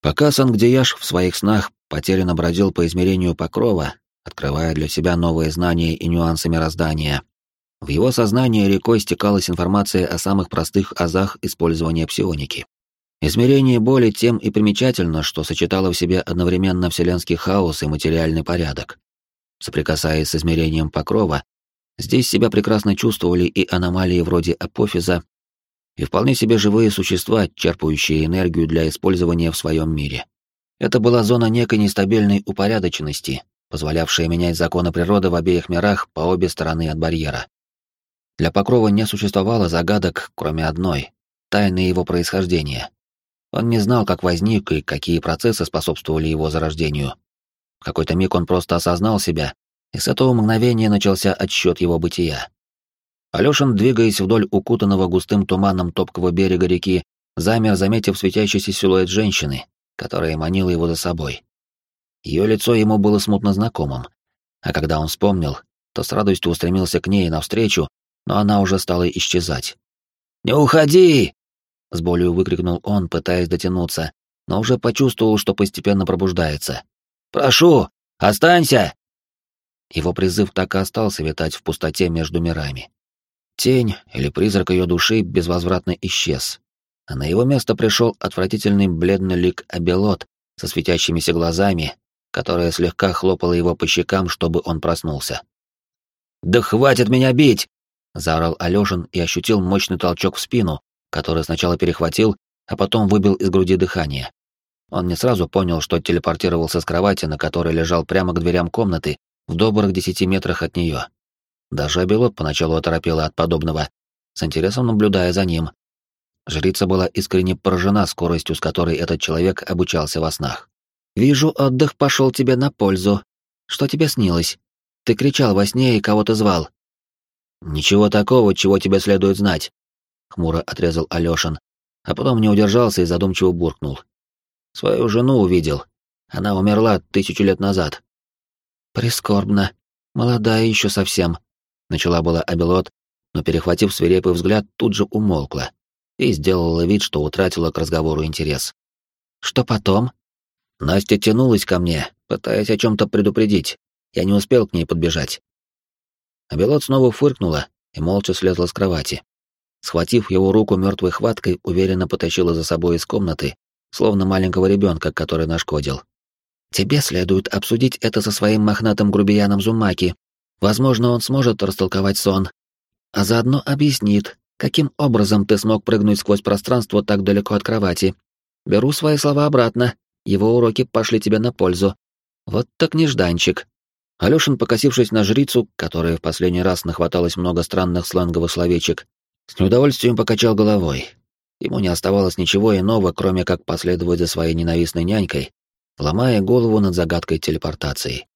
Пока Сангдияш в своих снах потерянно бродил по измерению покрова, открывая для себя новые знания и нюансы мироздания, в его сознание рекой стекалась информация о самых простых азах использования псионики. Измерение боли тем и примечательно, что сочетало в себе одновременно вселенский хаос и материальный порядок. Соприкасаясь с измерением покрова, здесь себя прекрасно чувствовали и аномалии вроде апофиза, и вполне себе живые существа, черпающие энергию для использования в своем мире. Это была зона некой нестабильной упорядоченности, позволявшая менять законы природы в обеих мирах по обе стороны от барьера. Для Покрова не существовало загадок, кроме одной — тайны его происхождения. Он не знал, как возник и какие процессы способствовали его зарождению. В какой-то миг он просто осознал себя, и с этого мгновения начался отсчет его бытия. Алёшин, двигаясь вдоль укутанного густым туманом топкого берега реки, замер, заметив светящийся силуэт женщины, которая манила его за собой. Ее лицо ему было смутно знакомым, а когда он вспомнил, то с радостью устремился к ней навстречу, но она уже стала исчезать. «Не уходи!» — с болью выкрикнул он, пытаясь дотянуться, но уже почувствовал, что постепенно пробуждается. «Прошу, останься!» Его призыв так и остался витать в пустоте между мирами. Тень или призрак ее души безвозвратно исчез, а на его место пришел отвратительный бледный лик Абелот со светящимися глазами, которая слегка хлопала его по щекам, чтобы он проснулся. «Да хватит меня бить!» — заорал Алёшин и ощутил мощный толчок в спину, который сначала перехватил, а потом выбил из груди дыхание. Он не сразу понял, что телепортировался с кровати, на которой лежал прямо к дверям комнаты, в добрых десяти метрах от нее. Даже Абелот поначалу оторопела от подобного, с интересом наблюдая за ним. Жрица была искренне поражена скоростью, с которой этот человек обучался во снах. «Вижу, отдых пошел тебе на пользу. Что тебе снилось? Ты кричал во сне и кого-то звал. «Ничего такого, чего тебе следует знать», — хмуро отрезал Алёшин, а потом не удержался и задумчиво буркнул. «Свою жену увидел. Она умерла тысячу лет назад». «Прискорбно. Молодая еще совсем», — начала была Абелот, но, перехватив свирепый взгляд, тут же умолкла и сделала вид, что утратила к разговору интерес. «Что потом?» Настя тянулась ко мне, пытаясь о чем-то предупредить. Я не успел к ней подбежать. А Белот снова фыркнула и молча слезла с кровати. Схватив его руку мертвой хваткой, уверенно потащила за собой из комнаты, словно маленького ребенка, который нашкодил. «Тебе следует обсудить это со своим мохнатым грубияном Зумаки. Возможно, он сможет растолковать сон. А заодно объяснит, каким образом ты смог прыгнуть сквозь пространство так далеко от кровати. Беру свои слова обратно, его уроки пошли тебе на пользу. Вот так нежданчик. Алёшин, покосившись на жрицу, которая в последний раз нахваталась много странных сленговых словечек, с неудовольствием покачал головой. Ему не оставалось ничего иного, кроме как последовать за своей ненавистной нянькой, ломая голову над загадкой телепортации.